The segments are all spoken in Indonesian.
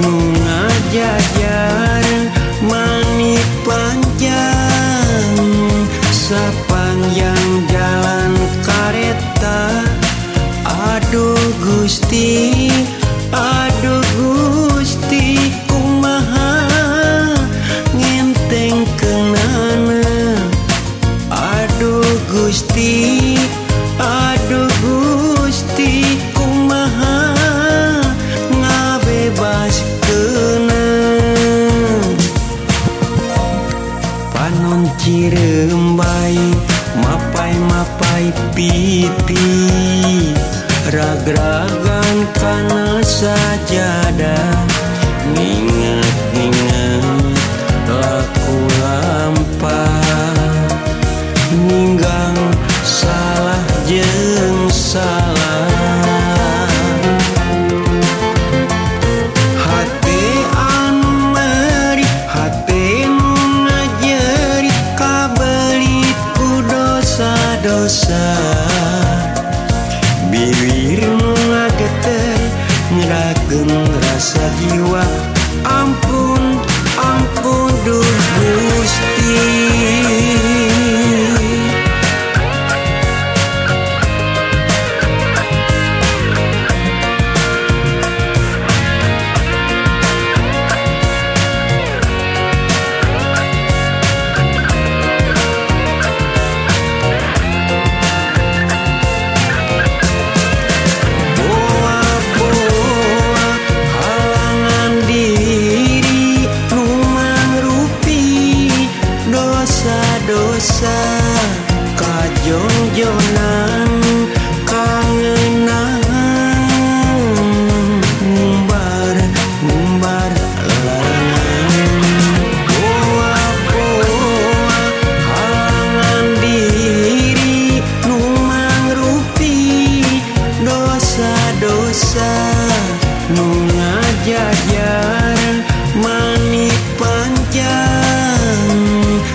Nuna jajar mani panjang. Sepanjang jalan kareta. Aduh Gusti Hai mapai pipi ragragan kana sajadah Ningat-ingat laku lampah Ninggang salah jengsa ngerageng rasa jiwa Ampun, ampun duh Gusti dosa-dosa Kajong-jonan kangenan Ngumbar, ngumbar larangan Boa-boa halangan diri Numang rupi dosa-dosa Nu ngajajar mani panjang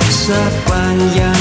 Sepanjang